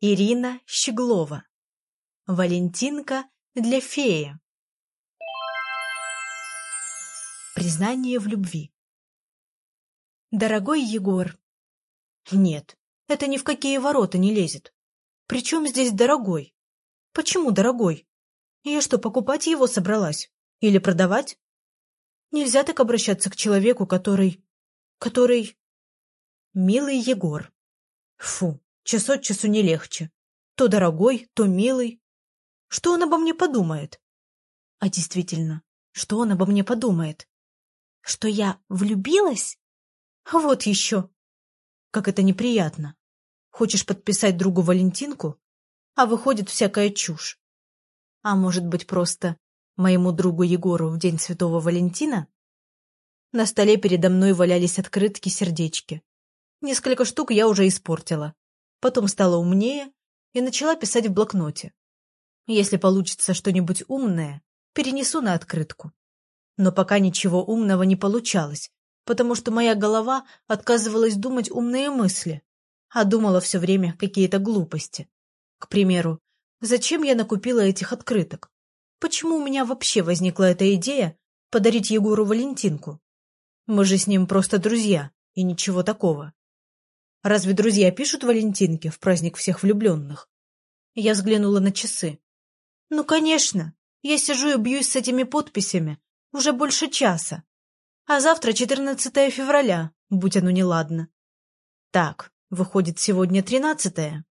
Ирина Щеглова. Валентинка для феи. Признание в любви. Дорогой Егор. Нет, это ни в какие ворота не лезет. Причем здесь дорогой? Почему дорогой? Я что, покупать его собралась? Или продавать? Нельзя так обращаться к человеку, который... который... Милый Егор. Фу, час от часу не легче. То дорогой, то милый. Что он обо мне подумает? А действительно, что он обо мне подумает? Что я влюбилась? Вот еще. Как это неприятно. Хочешь подписать другу Валентинку, а выходит всякая чушь. А может быть, просто моему другу Егору в день Святого Валентина? На столе передо мной валялись открытки-сердечки. Несколько штук я уже испортила. Потом стала умнее и начала писать в блокноте. Если получится что-нибудь умное, перенесу на открытку. Но пока ничего умного не получалось, потому что моя голова отказывалась думать умные мысли, а думала все время какие-то глупости. К примеру, зачем я накупила этих открыток? Почему у меня вообще возникла эта идея подарить Егору Валентинку? Мы же с ним просто друзья, и ничего такого. Разве друзья пишут Валентинке в праздник всех влюбленных? Я взглянула на часы. Ну, конечно. Я сижу и бьюсь с этими подписями уже больше часа. А завтра 14 февраля, будь оно неладно. Так, выходит, сегодня 13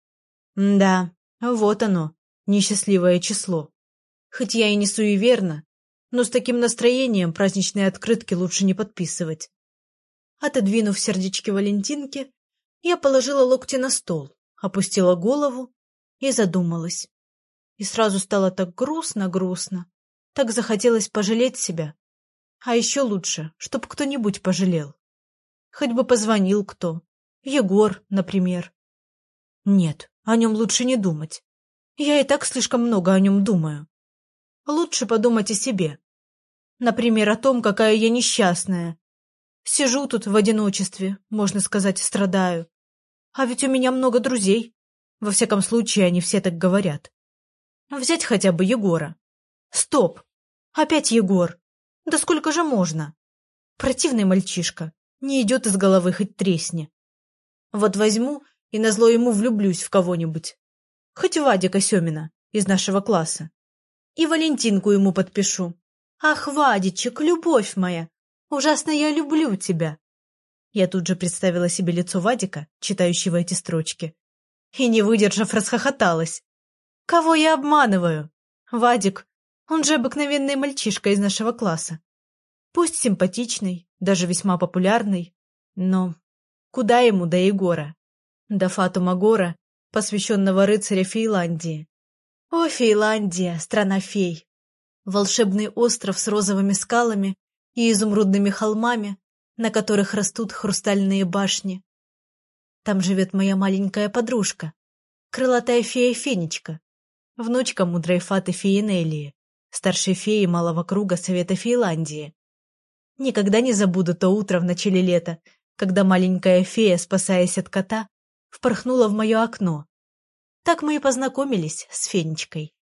Да, вот оно, несчастливое число. Хоть я и не суеверна, но с таким настроением праздничные открытки лучше не подписывать. Отодвинув сердечки Валентинки, я положила локти на стол, опустила голову и задумалась. И сразу стало так грустно-грустно, так захотелось пожалеть себя. А еще лучше, чтоб кто-нибудь пожалел. Хоть бы позвонил кто. Егор, например. Нет, о нем лучше не думать. Я и так слишком много о нем думаю. Лучше подумать о себе. Например, о том, какая я несчастная. Сижу тут в одиночестве, можно сказать, страдаю. А ведь у меня много друзей. Во всяком случае, они все так говорят. Взять хотя бы Егора. Стоп! Опять Егор! Да сколько же можно? Противный мальчишка. Не идет из головы хоть тресни. Вот возьму и назло ему влюблюсь в кого-нибудь. Хоть Вадика Семина из нашего класса. И Валентинку ему подпишу. Ах, Вадичек, любовь моя! Ужасно я люблю тебя. Я тут же представила себе лицо Вадика, читающего эти строчки. И, не выдержав, расхохоталась. Кого я обманываю? Вадик, он же обыкновенный мальчишка из нашего класса. Пусть симпатичный, даже весьма популярный, но куда ему до Егора? До Фатума Гора, посвященного рыцаря Фейландии. О, Фейландия, страна фей! Волшебный остров с розовыми скалами и изумрудными холмами, на которых растут хрустальные башни. Там живет моя маленькая подружка, крылатая фея Фенечка, внучка мудрой фаты феи Неллии, старшей феи малого круга Совета Фейландии. Никогда не забуду то утро в начале лета, когда маленькая фея, спасаясь от кота, впорхнула в мое окно. Так мы и познакомились с Фенечкой.